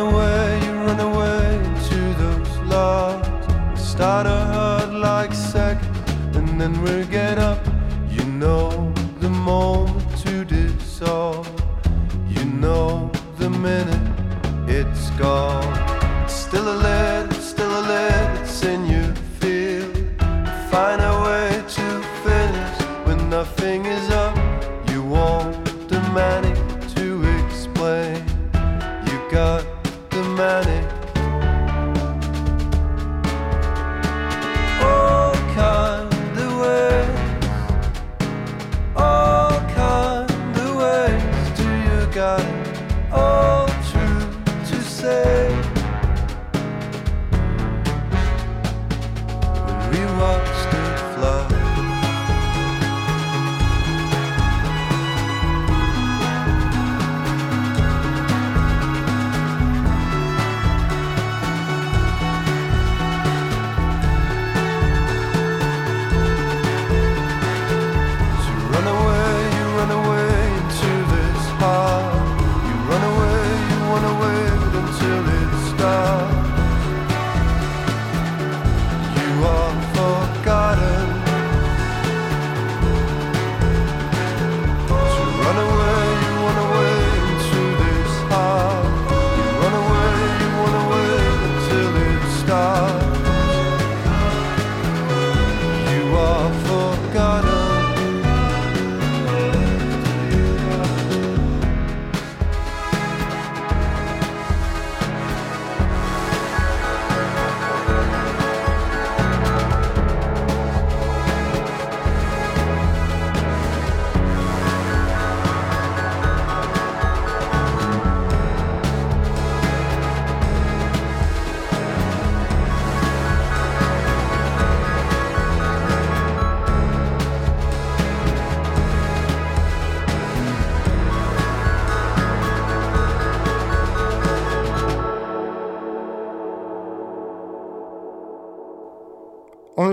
away, run away to those logs. Start a hurt like sack, and then we'll get up. You know the moment to dissolve.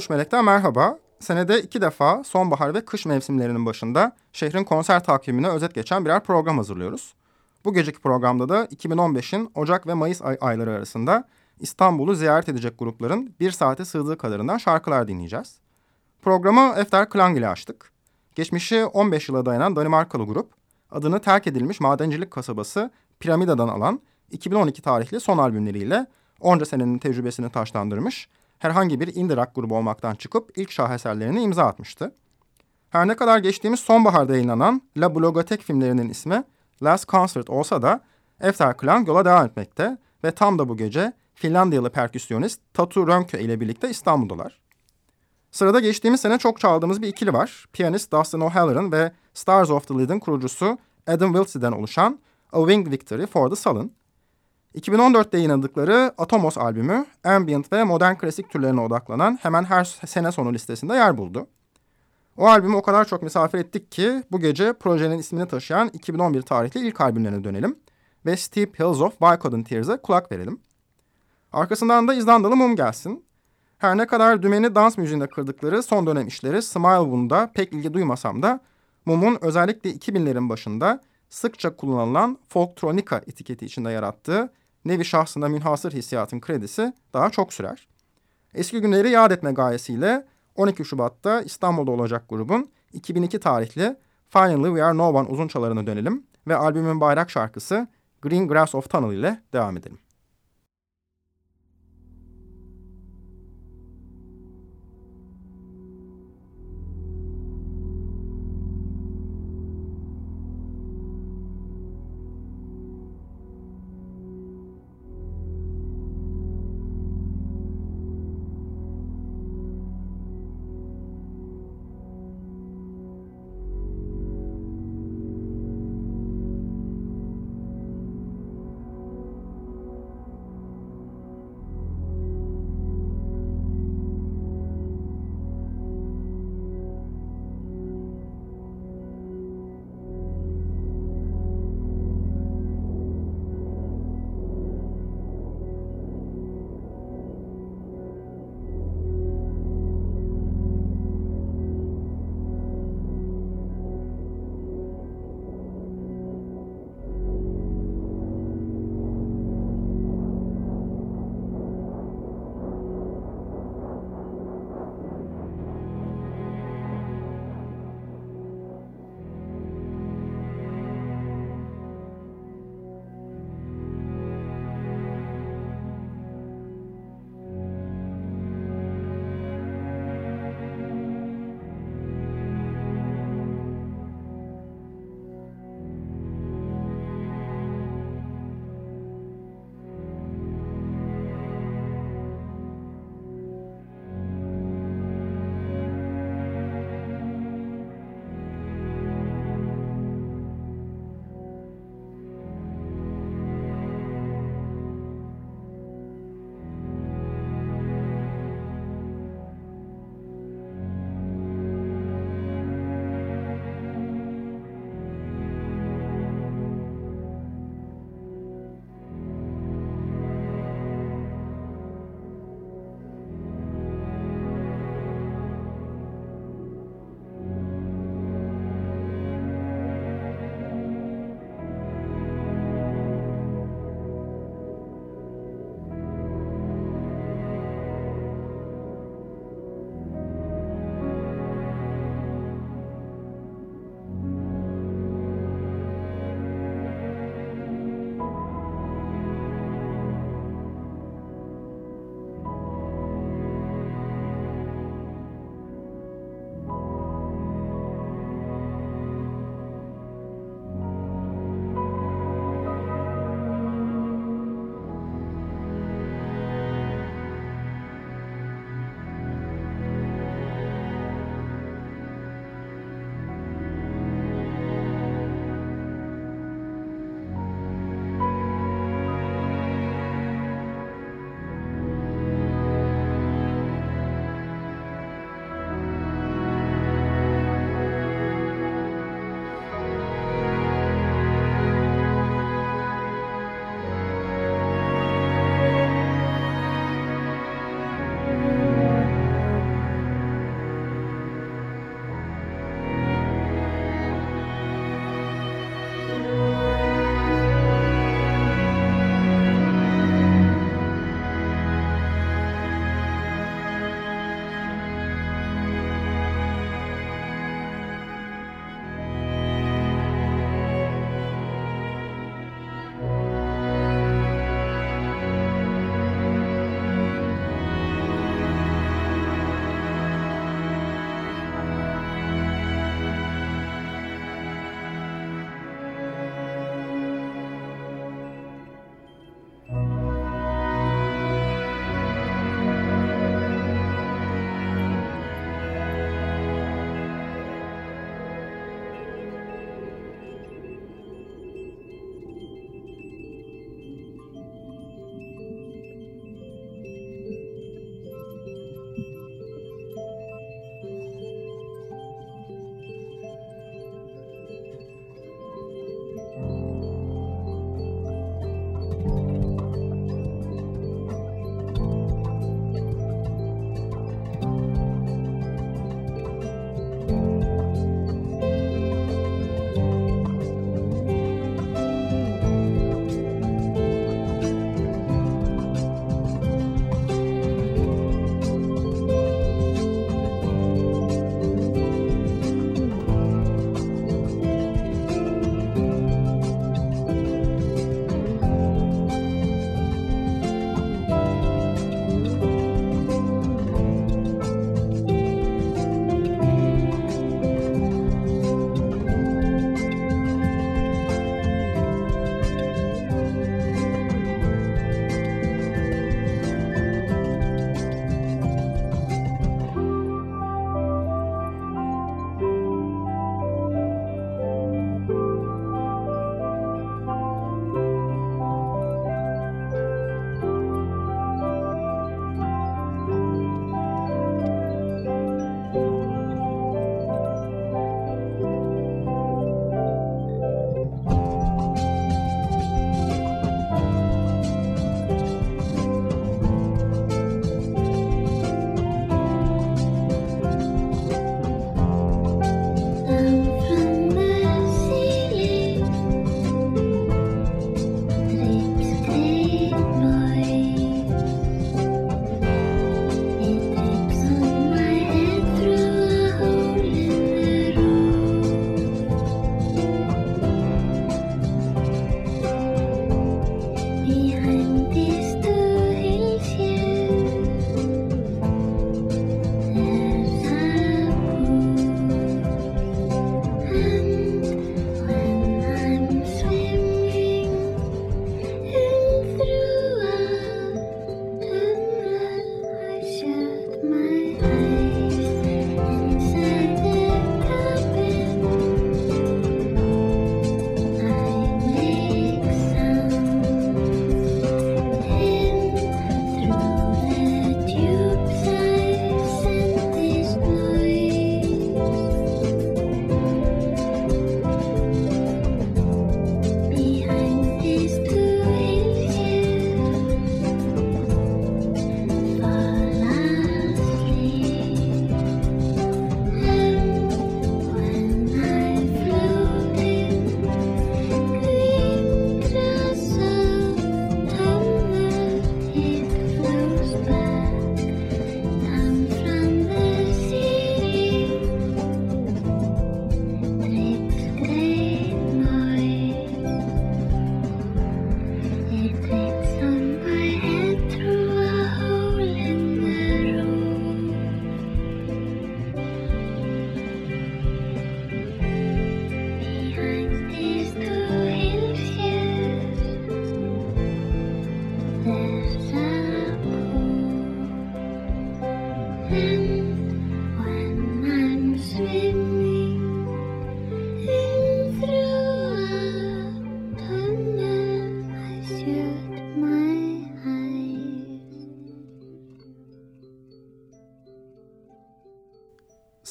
13 Melek'ten merhaba. Senede iki defa sonbahar ve kış mevsimlerinin başında şehrin konser takvimine özet geçen birer program hazırlıyoruz. Bu geceki programda da 2015'in Ocak ve Mayıs ay ayları arasında İstanbul'u ziyaret edecek grupların bir saate sığdığı kadarından şarkılar dinleyeceğiz. Programı Efter Klang ile açtık. Geçmişi 15 yıla dayanan Danimarkalı grup, adını terk edilmiş madencilik kasabası Piramida'dan alan 2012 tarihli son albümleriyle onca senenin tecrübesini taşlandırmış herhangi bir indie rock grubu olmaktan çıkıp ilk şaheserlerini imza atmıştı. Her ne kadar geçtiğimiz sonbaharda yayınlanan La Blogotek filmlerinin ismi Last Concert olsa da Efter Klang yola devam etmekte ve tam da bu gece Finlandiyalı perküsyonist Tatu Rönkö ile birlikte İstanbul'dalar. Sırada geçtiğimiz sene çok çaldığımız bir ikili var. Piyanist Dustin O'Halloran ve Stars of the Lead'in kurucusu Adam Wiltsey'den oluşan A Winged Victory for the Sullen. 2014'te yayınladıkları Atomos albümü ambient ve modern klasik türlerine odaklanan hemen her sene sonu listesinde yer buldu. O albümü o kadar çok misafir ettik ki bu gece projenin ismini taşıyan 2011 tarihli ilk albümlerine dönelim. ve Steep Hills of Wycodden Tears'e kulak verelim. Arkasından da İzlandalı Mum gelsin. Her ne kadar dümeni dans müziğinde kırdıkları son dönem işleri Smile Wound'a pek ilgi duymasam da Mum'un özellikle 2000'lerin başında sıkça kullanılan folktronika etiketi içinde yarattığı nevi şahsında münhasır hissiyatın kredisi daha çok sürer. Eski günleri yad etme gayesiyle 12 Şubat'ta İstanbul'da olacak grubun 2002 tarihli Finally We Are No One uzun çalarına dönelim ve albümün bayrak şarkısı Green Grass of Tunnel ile devam edelim.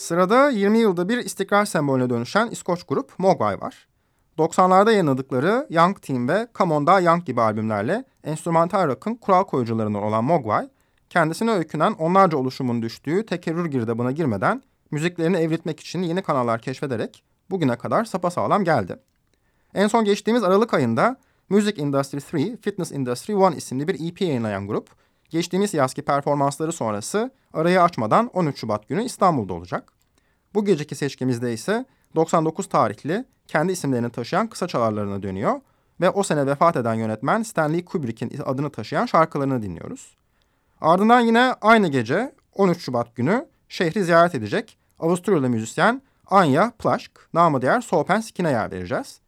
Sırada 20 yılda bir istikrar sembolüne dönüşen İskoç grup Mogwai var. 90'larda yayınladıkları Young Team ve Come On Da Young gibi albümlerle enstrümantal rock'ın kural koyucularından olan Mogwai, kendisine öykünen onlarca oluşumun düştüğü tekerrür girdabına girmeden müziklerini evritmek için yeni kanallar keşfederek bugüne kadar sapasağlam geldi. En son geçtiğimiz Aralık ayında Music Industry 3, Fitness Industry 1 isimli bir EP yayınlayan grup, geçtiğimiz yazki performansları sonrası arayı açmadan 13 Şubat günü İstanbul'da olacak. Bu geceki seçkimizde ise 99 tarihli kendi isimlerini taşıyan kısa çalarlarına dönüyor ve o sene vefat eden yönetmen Stanley Kubrick'in adını taşıyan şarkılarını dinliyoruz. Ardından yine aynı gece 13 Şubat günü şehri ziyaret edecek Avusturyalı müzisyen Anya Plaschk, namı diğer Skin'e yer vereceğiz.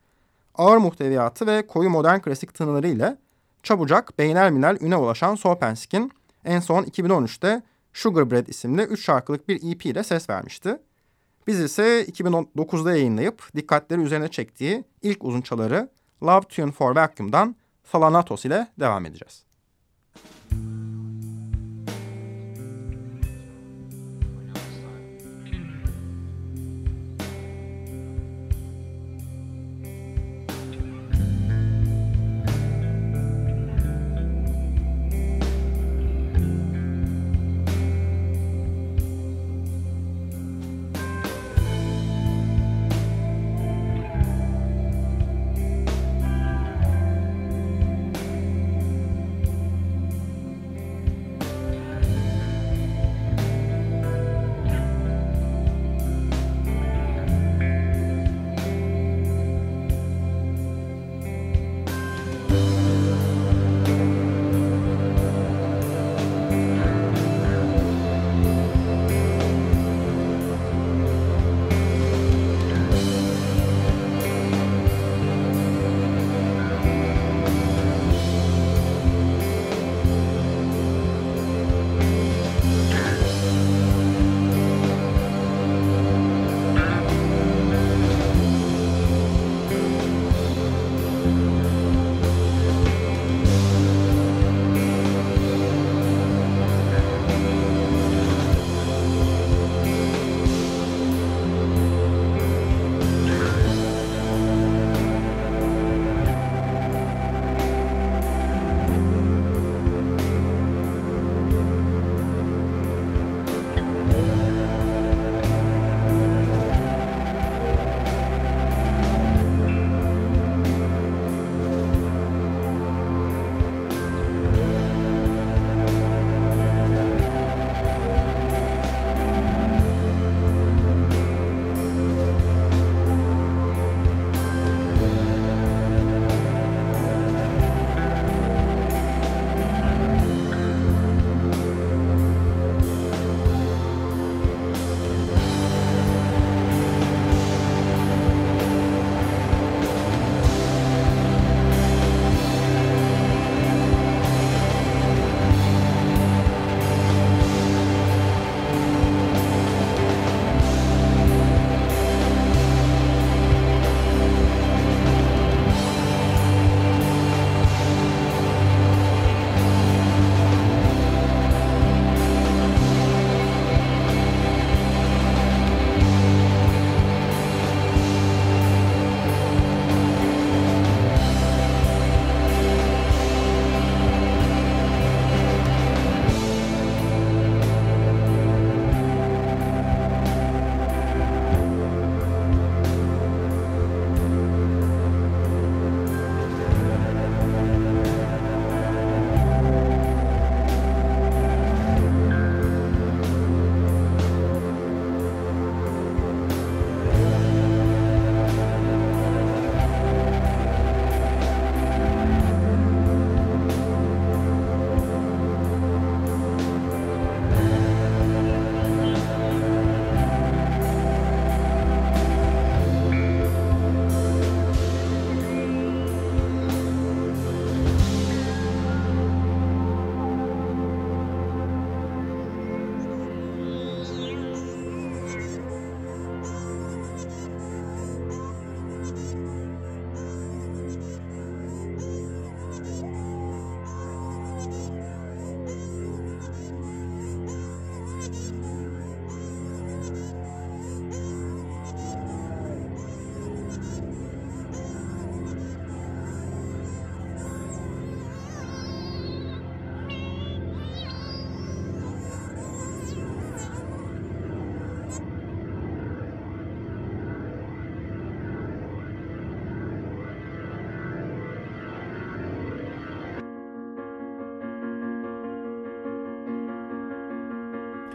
Ağır muhteviyatı ve koyu modern klasik tınıları ile çabucak beynel minel üne ulaşan Skin en son 2013'te Sugar Bread isimli 3 şarkılık bir EP ile ses vermişti. Biz ise 2009'da yayınlayıp dikkatleri üzerine çektiği ilk uzun çaları Love Tune for Vacuum'dan Salanatos ile devam edeceğiz.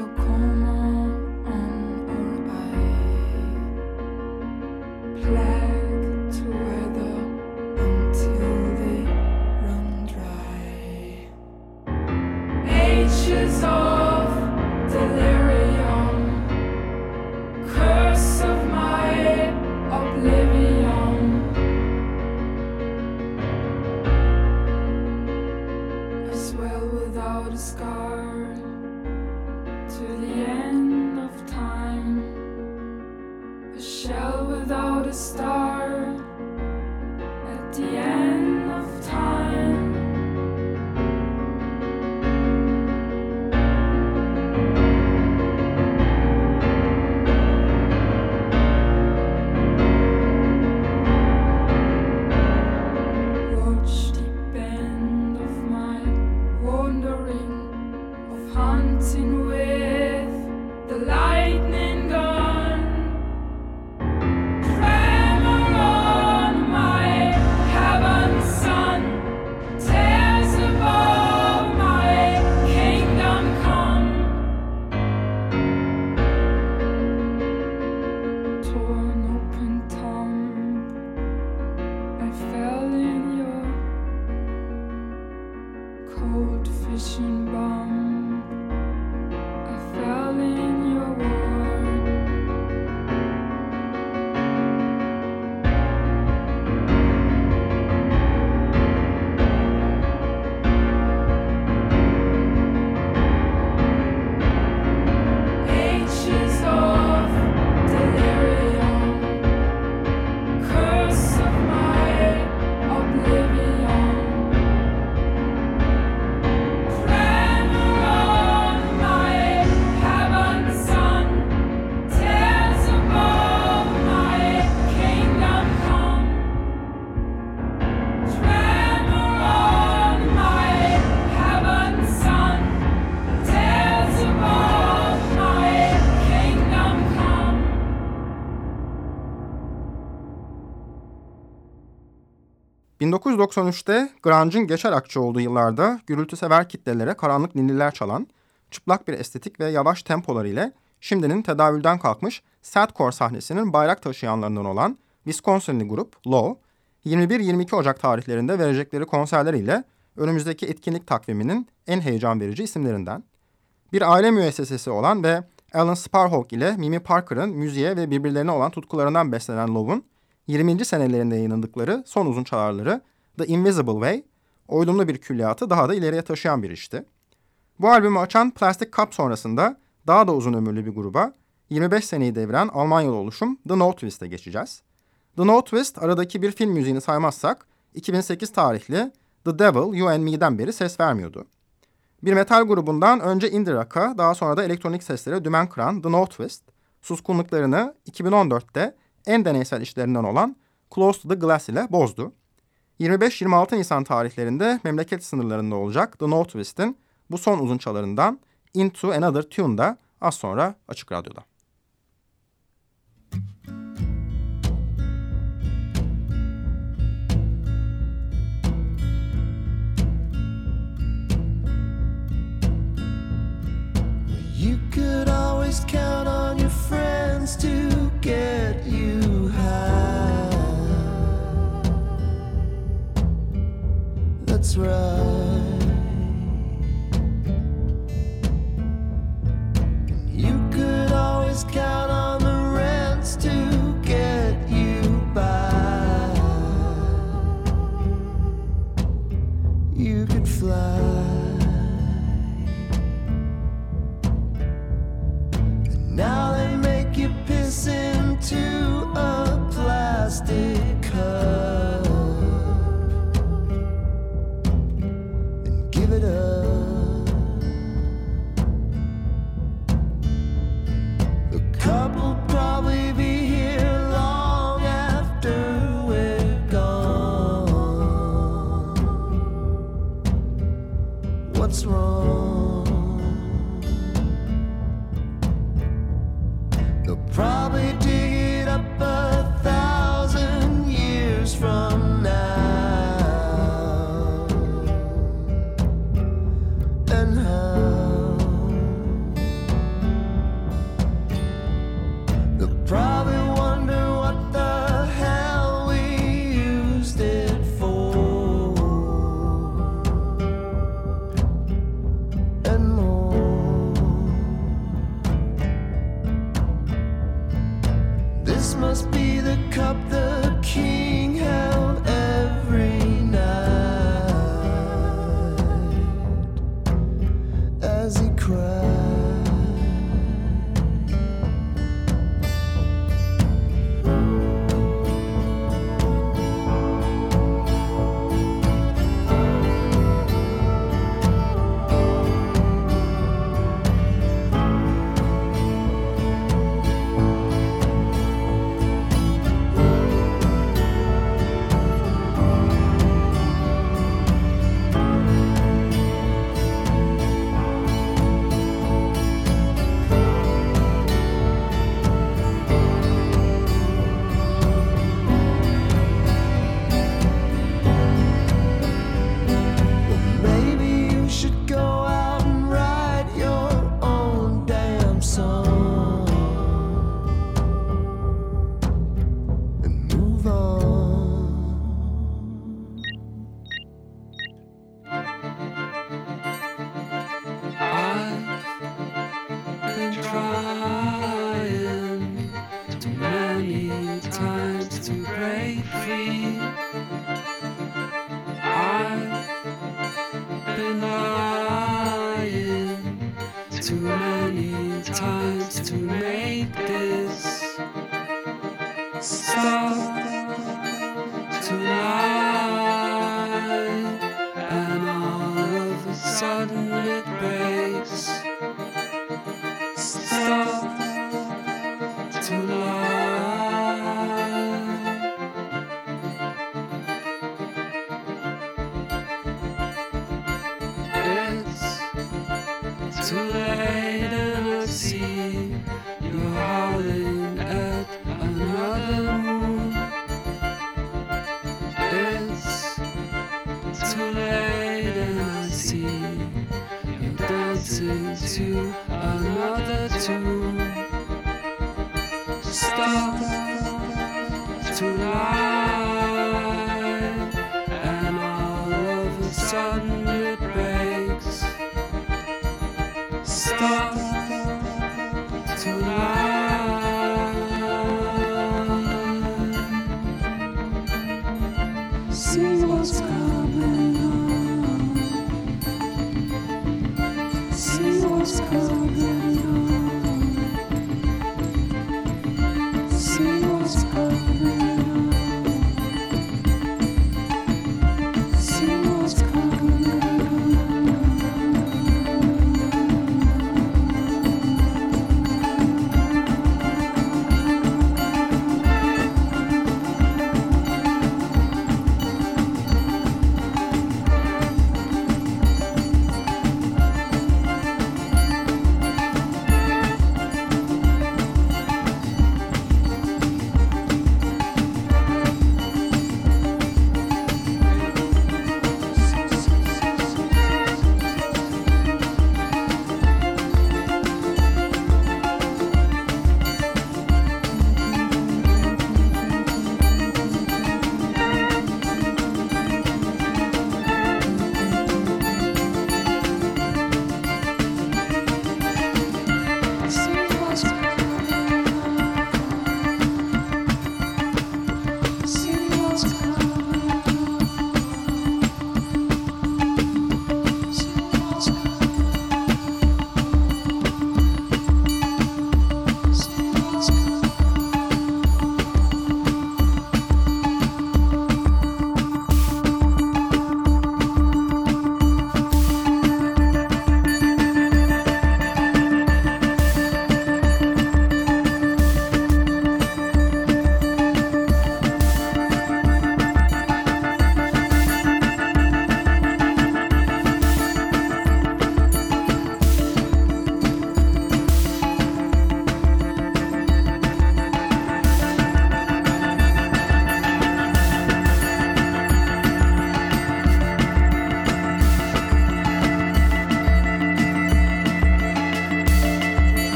有空 1993'te grunge'ın geçer akçe olduğu yıllarda gürültü sever kitlelere karanlık ninniler çalan, çıplak bir estetik ve yavaş tempolar ile şimdinin tedavülden kalkmış sadcore sahnesinin bayrak taşıyanlarından olan Wisconsinli grup Low, 21-22 Ocak tarihlerinde verecekleri konserleriyle önümüzdeki etkinlik takviminin en heyecan verici isimlerinden. Bir aile müessesesi olan ve Alan Sparhawk ile Mimi Parker'ın müziğe ve birbirlerine olan tutkularından beslenen Love'un 20. senelerinde yayınladıkları son uzun çalarları The Invisible Way, oylumlu bir külliyatı daha da ileriye taşıyan bir işti. Bu albümü açan Plastic Cup sonrasında daha da uzun ömürlü bir gruba 25 seneyi deviren Almanyalı oluşum The No Twist'e geçeceğiz. The No Twist aradaki bir film müziğini saymazsak 2008 tarihli The Devil You and Me'den beri ses vermiyordu. Bir metal grubundan önce indie rock'a daha sonra da elektronik seslere dümen kıran The No Twist, suskunluklarını 2014'te en deneysel işlerinden olan Close to the Glass ile bozdu. 25-26 Nisan tarihlerinde memleket sınırlarında olacak The No Twist'in bu son uzun çalarından Into Another Tune'da az sonra Açık Radyo'da. You could always count on your friends to get Right. Must be the cup the king breaks.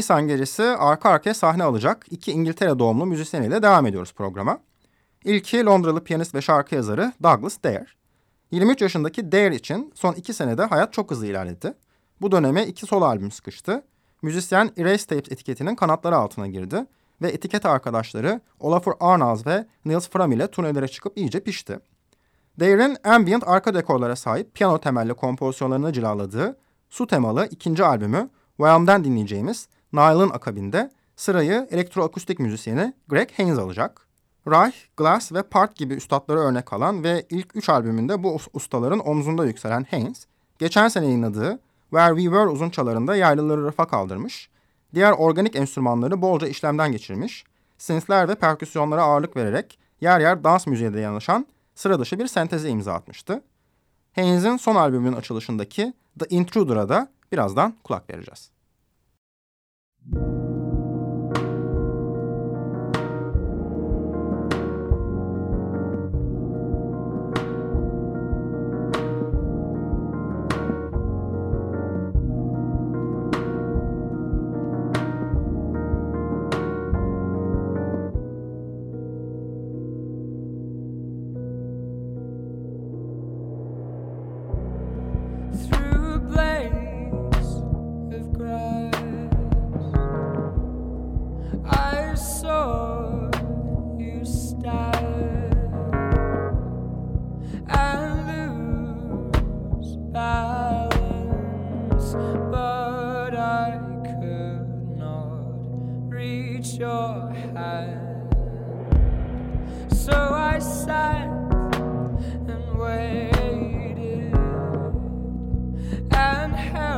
Nisan gecesi arka arkaya sahne alacak iki İngiltere doğumlu müzisyeniyle devam ediyoruz programa. İlki Londralı piyanist ve şarkı yazarı Douglas Dare. 23 yaşındaki Dare için son iki senede hayat çok hızlı ilerledi. Bu döneme iki solo albüm sıkıştı. Müzisyen Erase Tapes etiketinin kanatları altına girdi ve etiket arkadaşları Olafur Arnaz ve Niels Fram ile turnelere çıkıp iyice pişti. Dare'in ambient arka dekorlara sahip piyano temelli kompozisyonlarını cilaladığı su temalı ikinci albümü Whelm'den dinleyeceğimiz Nile'ın akabinde sırayı elektroakustik müzisyeni Greg Haynes alacak. Reich, Glass ve Part gibi üstadları örnek alan ve ilk üç albümünde bu ustaların omzunda yükselen Haynes, geçen sene yayınladığı Where We Were uzunçalarında yaylıları rafa kaldırmış, diğer organik enstrümanları bolca işlemden geçirmiş, synthler ve perküsyonlara ağırlık vererek yer yer dans müziğe de yanaşan sıra dışı bir senteze imza atmıştı. Haynes'in son albümünün açılışındaki The Intruder'a da birazdan kulak vereceğiz. thank you and held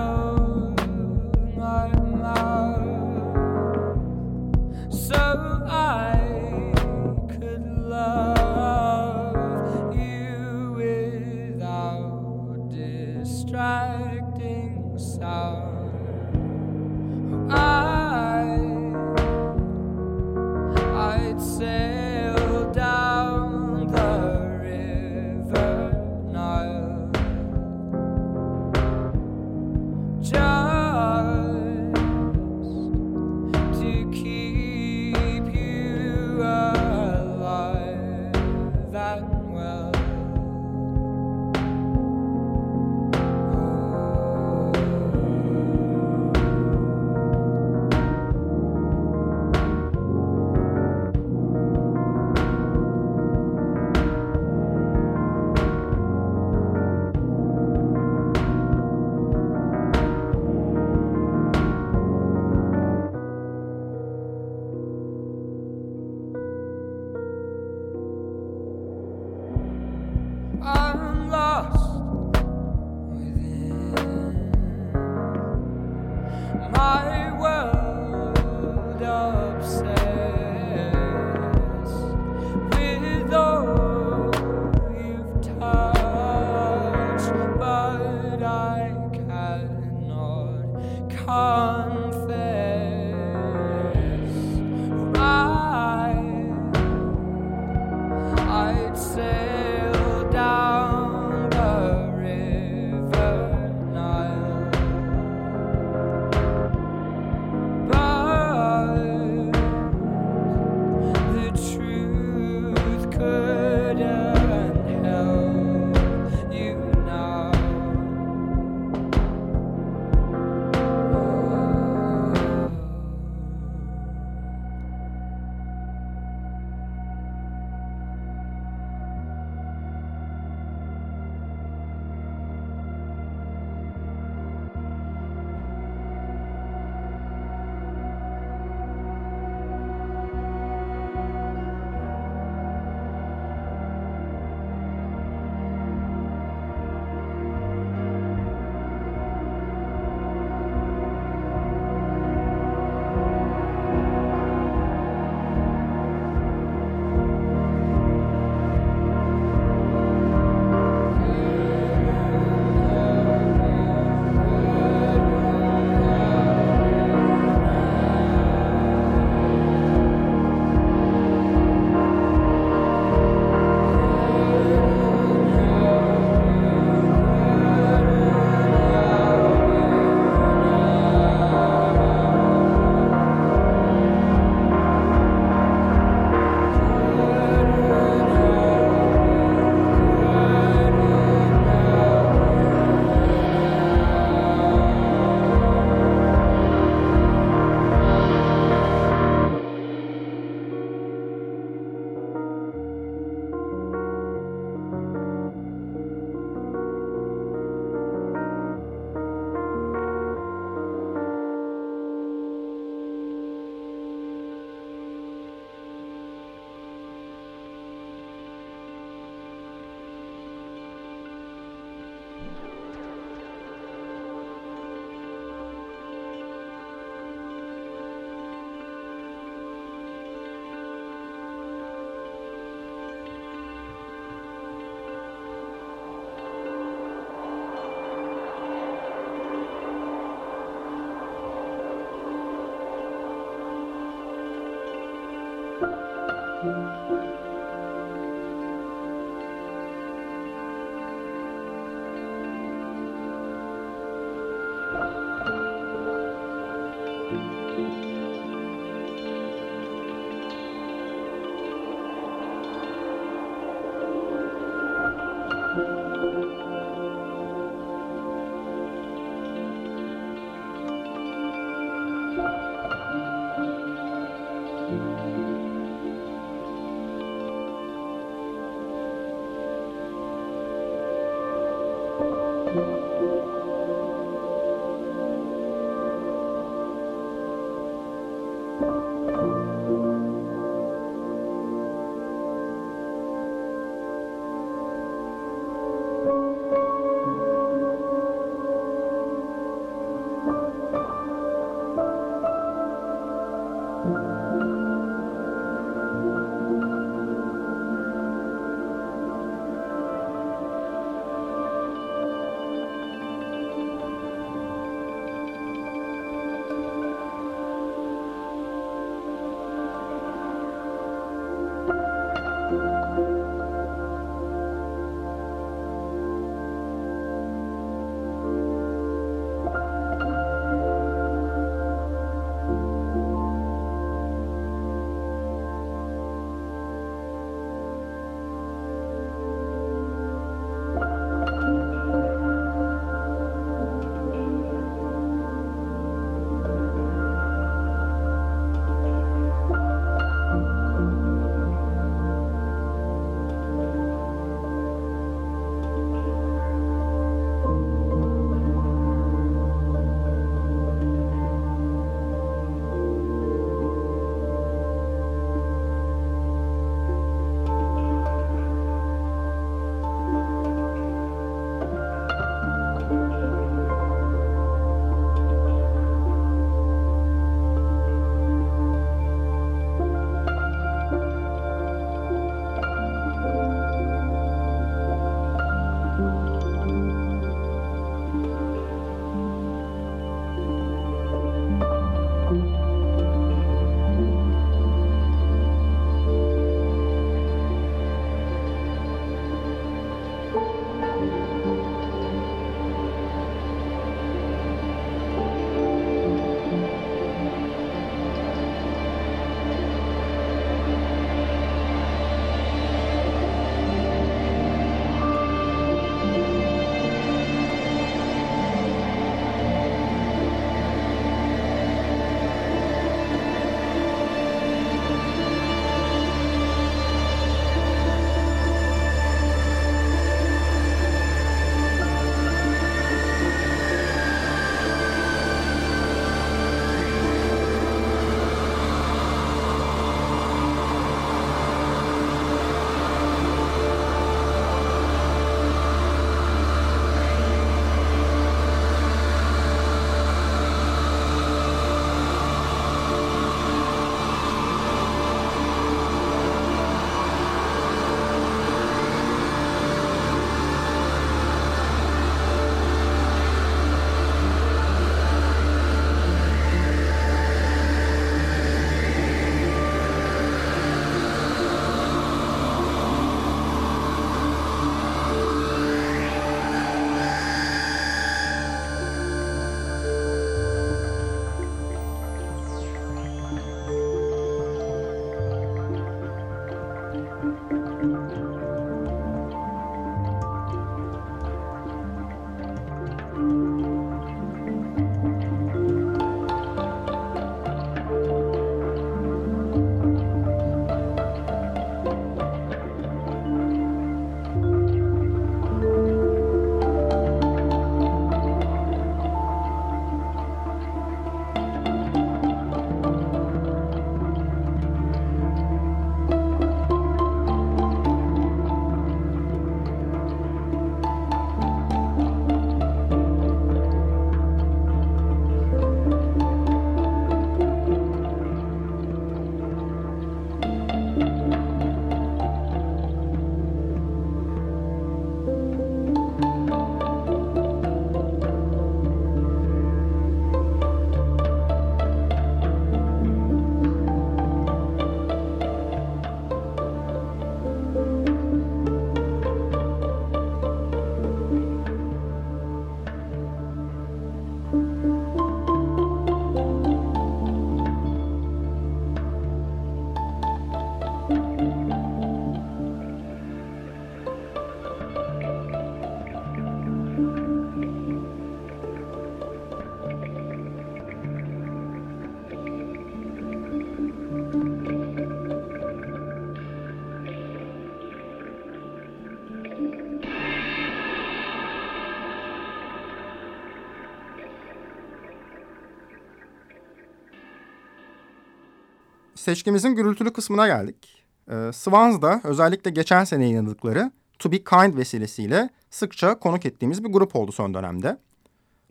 Seçkimizin gürültülü kısmına geldik. Ee, Swans'da özellikle geçen sene yayınladıkları To Be Kind vesilesiyle sıkça konuk ettiğimiz bir grup oldu son dönemde.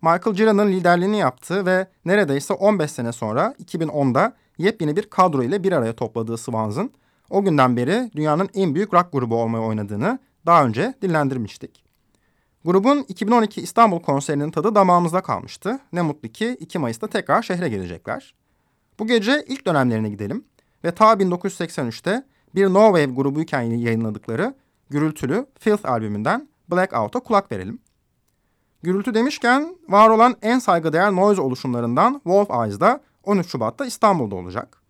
Michael Gira'nın liderliğini yaptığı ve neredeyse 15 sene sonra 2010'da yepyeni bir kadro ile bir araya topladığı Swans'ın o günden beri dünyanın en büyük rock grubu olmayı oynadığını daha önce dillendirmiştik. Grubun 2012 İstanbul konserinin tadı damağımızda kalmıştı. Ne mutlu ki 2 Mayıs'ta tekrar şehre gelecekler. Bu gece ilk dönemlerine gidelim ve ta 1983'te bir No Wave grubuyken yayınladıkları gürültülü Filth albümünden Blackout'a kulak verelim. Gürültü demişken var olan en saygıdeğer noise oluşumlarından Wolf Eyes'da 13 Şubat'ta İstanbul'da olacak.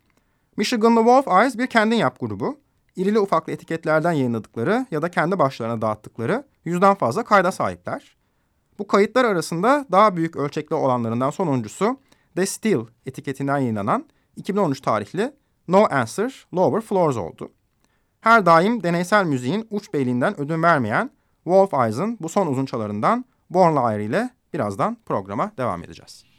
Michigan'lı Wolf Eyes bir kendin yap grubu. İrili ufaklı etiketlerden yayınladıkları ya da kendi başlarına dağıttıkları yüzden fazla kayda sahipler. Bu kayıtlar arasında daha büyük ölçekli olanlarından sonuncusu The Steel etiketinden yayınlanan 2013 tarihli No Answer Lower Floors oldu. Her daim deneysel müziğin uç beyliğinden ödün vermeyen Wolf Eyes'ın bu son uzunçalarından Born Liar ile birazdan programa devam edeceğiz.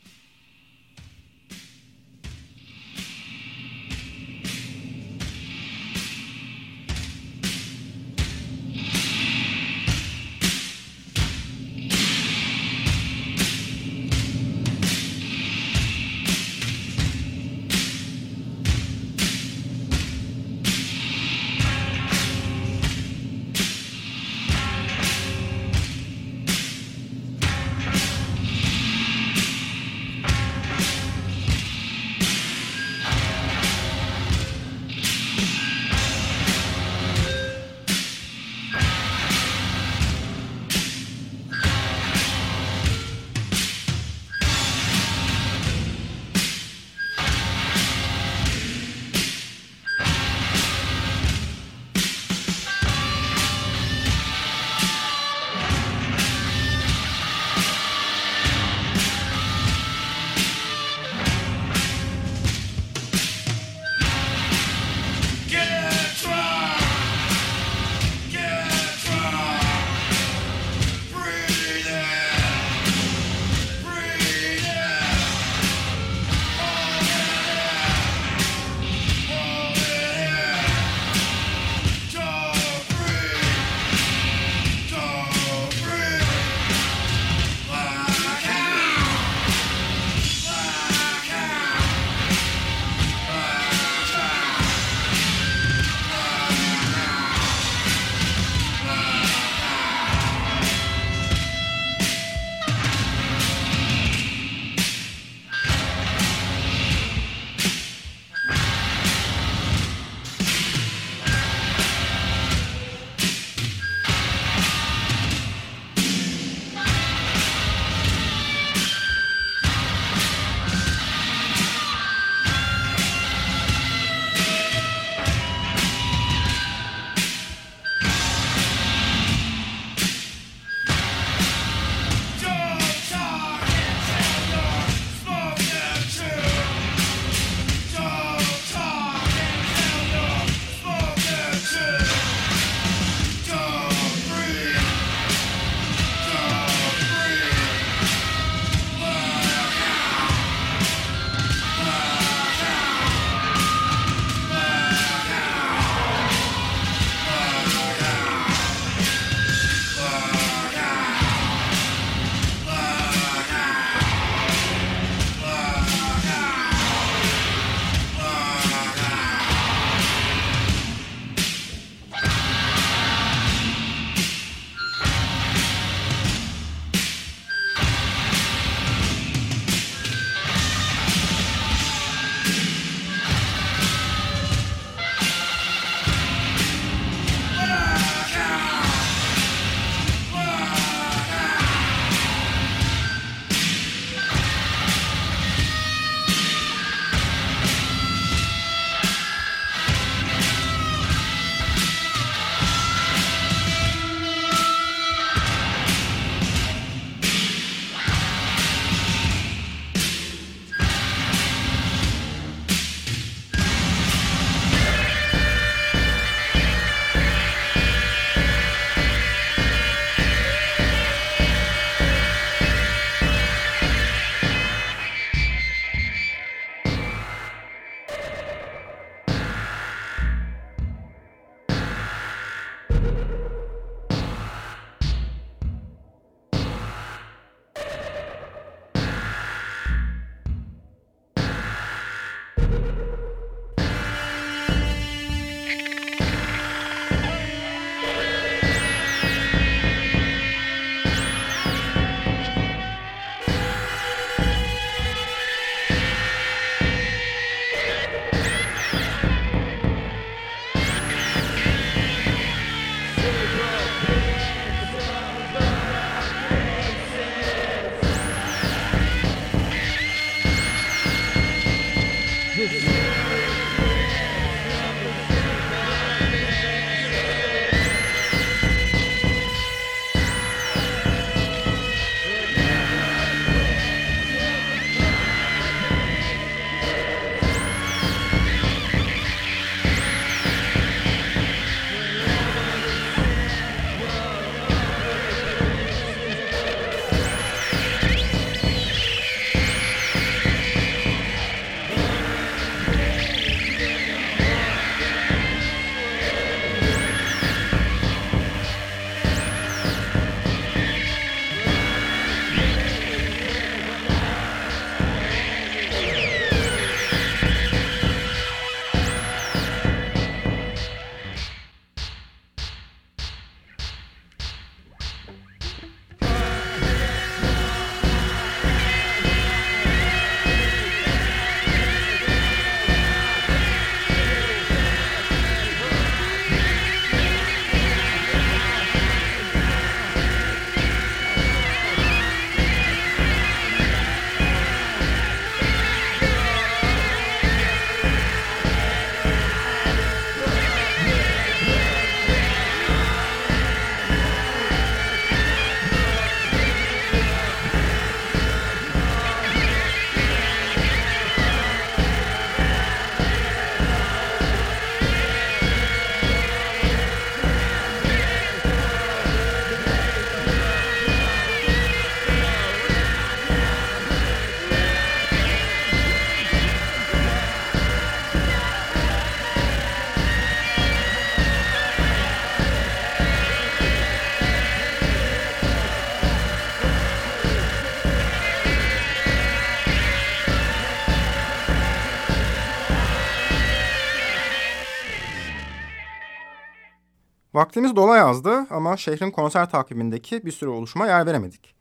Vaktimiz dola yazdı ama şehrin konser takvimindeki bir sürü oluşuma yer veremedik.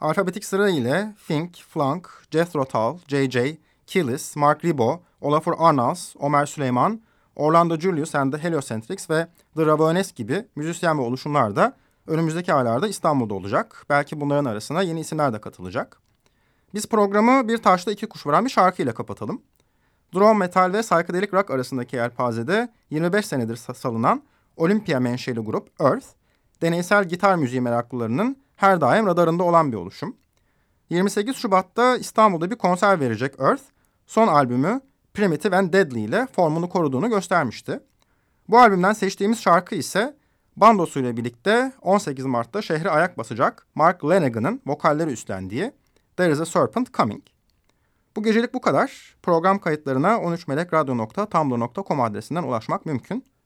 Alfabetik sıra ile Fink, Flank, Jethro Tull, J.J., Killis, Mark Ribot, Olafur Arnals, Ömer Süleyman, Orlando Julius and the Heliocentrics ve The Ramones gibi müzisyen ve oluşumlar da önümüzdeki aylarda İstanbul'da olacak. Belki bunların arasına yeni isimler de katılacak. Biz programı bir taşla iki kuş vuran bir şarkıyla kapatalım. Drone metal ve psychedelic rock arasındaki yelpazede 25 senedir salınan Olympia menşeli grup Earth, deneysel gitar müziği meraklılarının her daim radarında olan bir oluşum. 28 Şubat'ta İstanbul'da bir konser verecek Earth, son albümü Primitive and Deadly ile formunu koruduğunu göstermişti. Bu albümden seçtiğimiz şarkı ise bandosuyla birlikte 18 Mart'ta şehre ayak basacak Mark Lanegan'ın vokalleri üstlendiği There is a Serpent Coming. Bu gecelik bu kadar. Program kayıtlarına 13melekradyo.tumblr.com adresinden ulaşmak mümkün.